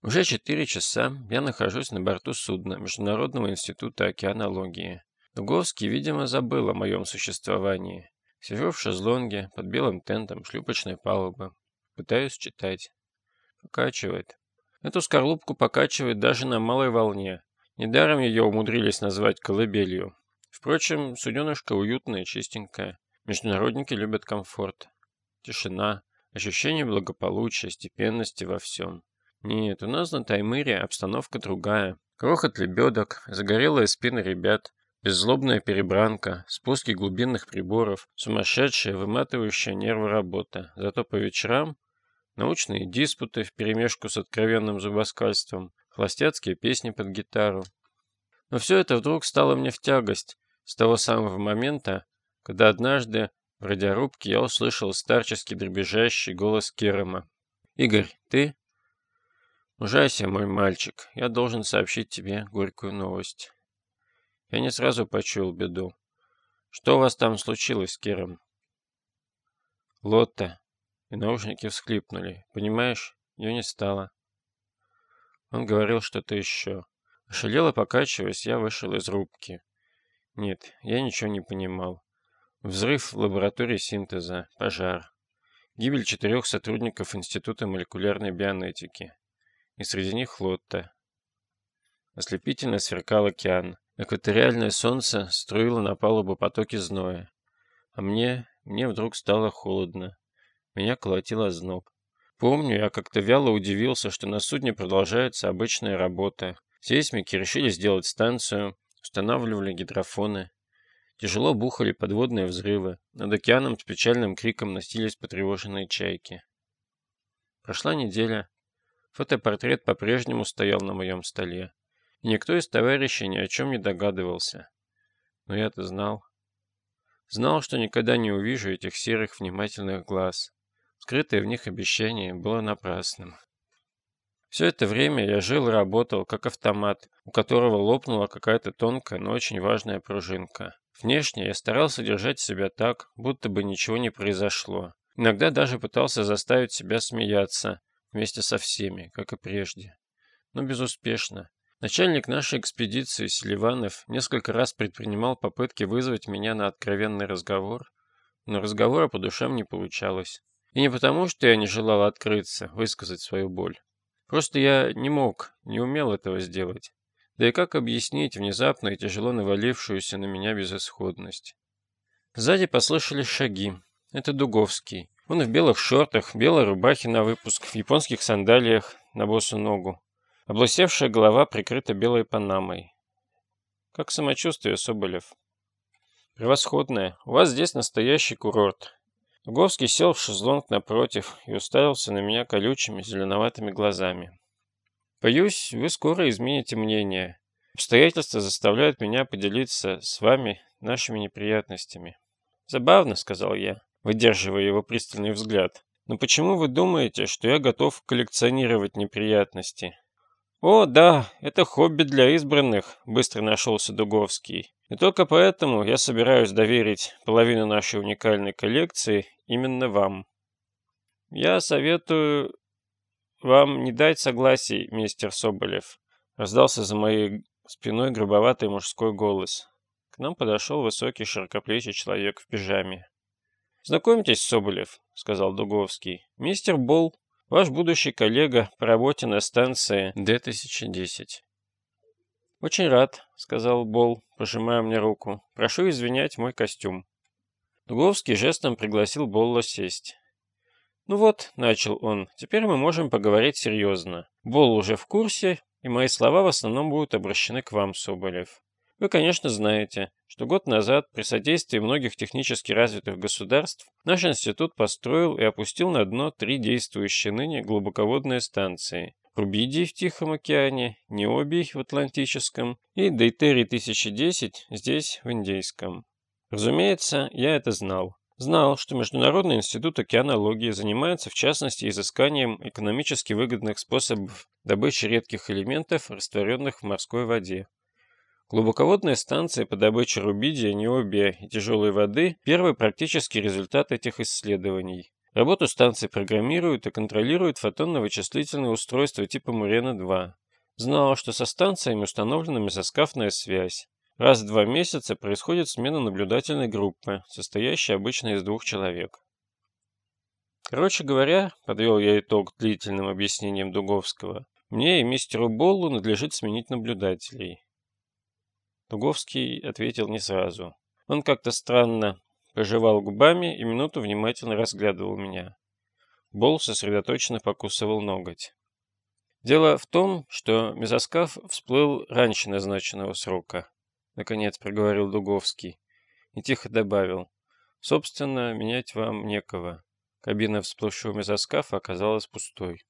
Уже четыре часа я нахожусь на борту судна Международного института океанологии. Дуговский, видимо, забыл о моем существовании. Сижу в шезлонге под белым тентом шлюпочной палубы. Пытаюсь читать. Покачивает. Эту скорлупку покачивает даже на малой волне. Недаром ее умудрились назвать колыбелью. Впрочем, суденышко уютное, чистенькое. Международники любят комфорт. Тишина, ощущение благополучия, степенности во всем. Нет, у нас на Таймыре обстановка другая. Крохот лебедок, загорелые спины ребят, беззлобная перебранка, спуски глубинных приборов, сумасшедшая, выматывающая нервы работа. Зато по вечерам научные диспуты вперемешку с откровенным зубоскальством, холостяцкие песни под гитару. Но все это вдруг стало мне в тягость с того самого момента, когда однажды в радиорубке я услышал старческий дребезжащий голос Керема. «Игорь, ты?» «Ужайся, мой мальчик, я должен сообщить тебе горькую новость». Я не сразу почуял беду. «Что у вас там случилось с Кером?» «Лотта». И наушники всхлипнули. «Понимаешь, ее не стало». Он говорил что-то еще. Ошалело покачиваясь, я вышел из рубки. Нет, я ничего не понимал. Взрыв в лаборатории синтеза, пожар. Гибель четырех сотрудников Института молекулярной бионетики и среди них Лотта. Ослепительно сверкал океан. Экваториальное солнце струило на палубу потоки зноя. А мне, мне вдруг стало холодно. Меня колотил озноб. Помню, я как-то вяло удивился, что на судне продолжается обычная работа. Сейсмики решили сделать станцию, устанавливали гидрофоны. Тяжело бухали подводные взрывы. Над океаном с печальным криком носились потревоженные чайки. Прошла неделя. Фотопортрет по-прежнему стоял на моем столе. И никто из товарищей ни о чем не догадывался. Но я-то знал. Знал, что никогда не увижу этих серых внимательных глаз. Скрытое в них обещание было напрасным. Все это время я жил и работал, как автомат, у которого лопнула какая-то тонкая, но очень важная пружинка. Внешне я старался держать себя так, будто бы ничего не произошло. Иногда даже пытался заставить себя смеяться, вместе со всеми, как и прежде. Но безуспешно. Начальник нашей экспедиции Селиванов несколько раз предпринимал попытки вызвать меня на откровенный разговор, но разговора по душам не получалось. И не потому, что я не желал открыться, высказать свою боль. Просто я не мог, не умел этого сделать. Да и как объяснить внезапно и тяжело навалившуюся на меня безысходность? Сзади послышались шаги. Это Дуговский. Он в белых шортах, белой рубахе на выпуск, в японских сандалиях на босу ногу. Облысевшая голова прикрыта белой панамой. Как самочувствие, Соболев? Превосходное. У вас здесь настоящий курорт. Дуговский сел в шезлонг напротив и уставился на меня колючими зеленоватыми глазами. Боюсь, вы скоро измените мнение. Обстоятельства заставляют меня поделиться с вами нашими неприятностями. Забавно, сказал я выдерживая его пристальный взгляд. «Но почему вы думаете, что я готов коллекционировать неприятности?» «О, да, это хобби для избранных», — быстро нашелся Дуговский. «И только поэтому я собираюсь доверить половину нашей уникальной коллекции именно вам. Я советую вам не дать согласий, мистер Соболев», — раздался за моей спиной грубоватый мужской голос. К нам подошел высокий широкоплечий человек в пижаме. «Знакомьтесь, Соболев», — сказал Дуговский. «Мистер Болл, ваш будущий коллега по работе на станции Д-1010». «Очень рад», — сказал Болл, пожимая мне руку. «Прошу извинять мой костюм». Дуговский жестом пригласил Болла сесть. «Ну вот», — начал он, — «теперь мы можем поговорить серьезно. Болл уже в курсе, и мои слова в основном будут обращены к вам, Соболев. Вы, конечно, знаете, что год назад при содействии многих технически развитых государств наш институт построил и опустил на дно три действующие ныне глубоководные станции. Рубидий в Тихом океане, Необий в Атлантическом и Дейтерий-1010 здесь, в Индейском. Разумеется, я это знал. Знал, что Международный институт океанологии занимается в частности изысканием экономически выгодных способов добычи редких элементов, растворенных в морской воде. Глубоководная станция по добыче рубидия, необия и тяжелой воды – первый практический результат этих исследований. Работу станции программируют и контролируют фотонно-вычислительные устройства типа Мурена-2. Знал, что со станциями установлена месоскафная связь. Раз в два месяца происходит смена наблюдательной группы, состоящей обычно из двух человек. Короче говоря, подвел я итог длительным объяснением Дуговского, мне и мистеру Боллу надлежит сменить наблюдателей. Дуговский ответил не сразу. Он как-то странно пожевал губами и минуту внимательно разглядывал меня. Болл сосредоточенно покусывал ноготь. Дело в том, что мезоскаф всплыл раньше назначенного срока, наконец проговорил Дуговский и тихо добавил. Собственно, менять вам некого. Кабина всплывшего мезоскафа оказалась пустой.